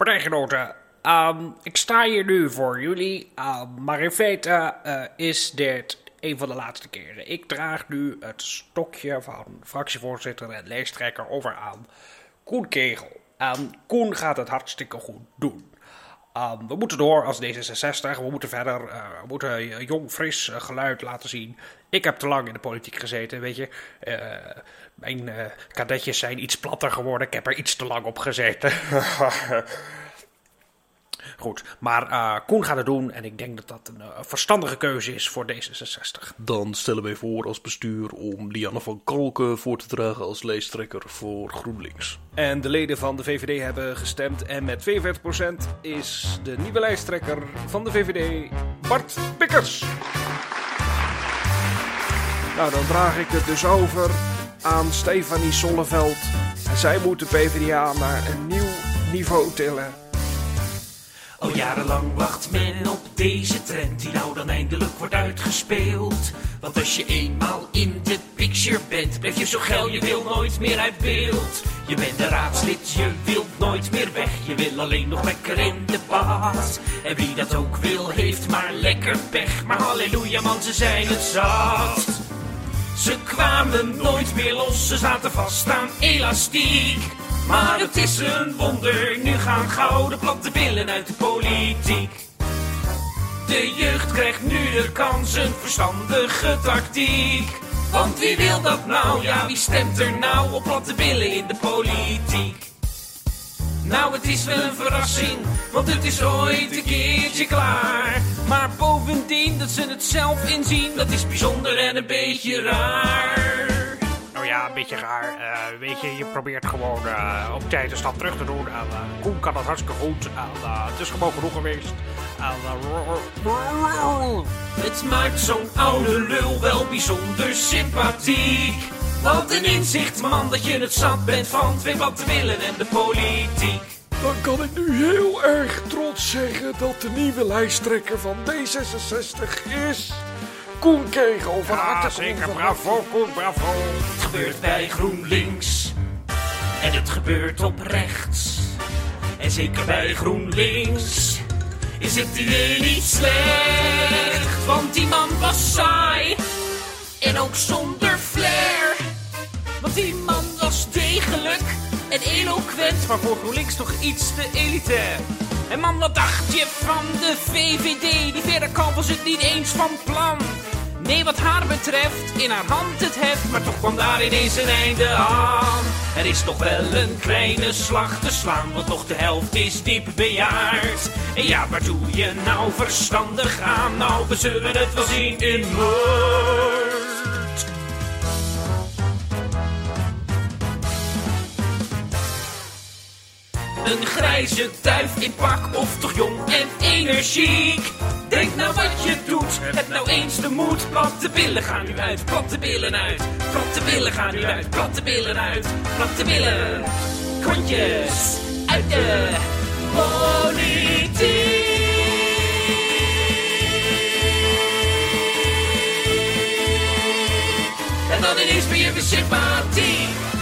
Partijgenoten, ehm, ik sta hier nu voor jullie, ehm, maar in feite eh, is dit een van de laatste keren. Ik draag nu het stokje van fractievoorzitter en lijsttrekker over aan Koen Kegel. En Koen gaat het hartstikke goed doen. Ehm, we moeten door als D66, we moeten verder, eh, we moeten een jong, fris eh, geluid laten zien. Ik heb te lang in de politiek gezeten, weet je. Eh, mijn eh, kadetjes zijn iets platter geworden, ik heb er iets te lang op gezeten. Goed, maar eh, Koen gaat het doen en ik denk dat dat een eh, verstandige keuze is voor D66. Dan stellen wij voor als bestuur om Lianne van Kalken voor te dragen als lijsttrekker voor GroenLinks. En de leden van de VVD hebben gestemd en met 42% is de nieuwe lijsttrekker van de VVD Bart Pikkers. Nou, dan draag ik het dus over aan Stefanie Solleveld. En zij moet de PvdA naar een nieuw niveau tillen. Al jarenlang wacht men op deze trend die nou dan eindelijk wordt uitgespeeld. Want als je eenmaal in de picture bent, blijf je zo geil, je wil nooit meer uit beeld. Je bent een raadslid, je wilt nooit meer weg, je wil alleen nog lekker in de pas. En wie dat ook wil, heeft maar lekker pech. Maar halleluja man, ze zijn het zat. Ze kwamen nooit meer los, ze zaten vast aan elastiek. Maar het is een wonder, nu gaan gouden platte billen uit de politiek. De jeugd krijgt nu de kans, een verstandige tactiek. Want wie wil dat nou? Ja, wie stemt er nou op platte billen in de politiek? Nou, het is wel een verrassing, want het is ooit een keertje klaar. Maar bovendien dat ze het zelf inzien, dat is bijzonder en een beetje raar. Beetje raar. Eh, weet je, je probeert gewoon eh, op tijd een stap terug te doen. En eh, Koen kan dat hartstikke goed. En het is gewoon genoeg geweest. En, Het maakt zo'n oude lul wel bijzonder sympathiek. Wat een inzicht, man, dat je het zat bent van twee platte willen en de politiek. Dan kan ik nu heel erg trots zeggen dat de nieuwe lijsttrekker van D66 is... Koen Kegel van ja, harte zeker. Bravo, Koen, bravo. Gebeurt bij GroenLinks. En het gebeurt op rechts. En zeker bij GroenLinks is het idee niet slecht. Want die man was saai. En ook zonder flair. Want die man was degelijk en eloquent. Maar voor GroenLinks toch iets te elitair. En man, wat dacht je van de VVD? Die verder kan was het niet eens van plan. Nee, wat haar betreft, in haar hand het heft, maar toch kwam daar ineens een einde aan. Er is toch wel een kleine slag te slaan, want nog de helft is diep bejaard. En ja, waar doe je nou verstandig aan? Nou, we zullen het wel zien in maart. Een grijze duif in pak of toch jong en energiek. Denk nou wat heb nou eens de moed. Platte billen gaan nu uit, platte billen uit. Platte billen gaan nu uit, platte billen uit. Platte billen, kontjes uit de politiek. En dan ineens ben je weer sympathiek.